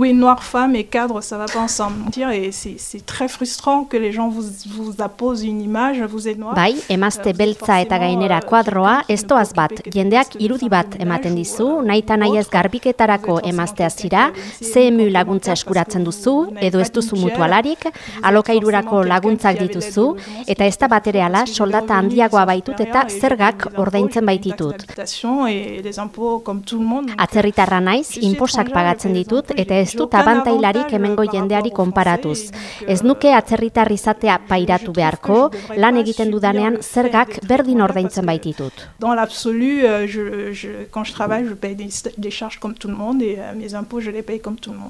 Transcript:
Oui, noir femme et cadre, ça va pas ensemble. Et c'est très frustrant que les gens vous, vous apposent une image, vous êtes noir. Bai, emazte beltza eta gainera kuadroa, ez doaz bat, jendeak irudi bat ematen dizu, nahi eta nahi ez garbiketarako emaztea zira, CMU laguntza eskuratzen duzu, edo ez duzu mutualarik, alokairurako laguntzak dituzu, eta ez da batereala soldata handiagoa baitut eta zergak ordaintzen baititut. Atzerritarra naiz, inposak pagatzen ditut, eta ez dut abantailarik hemengo jendeari konparatuz. Ez nuke atzerritar izatea pairatu beharko, lan egiten dudanean zergak berdin ordaintzen baititut. Dans l'absolu, euh, je, je, quand je travaille, je paye des, des charges comme tout le monde et euh, mes impôts, je les paye comme tout le monde.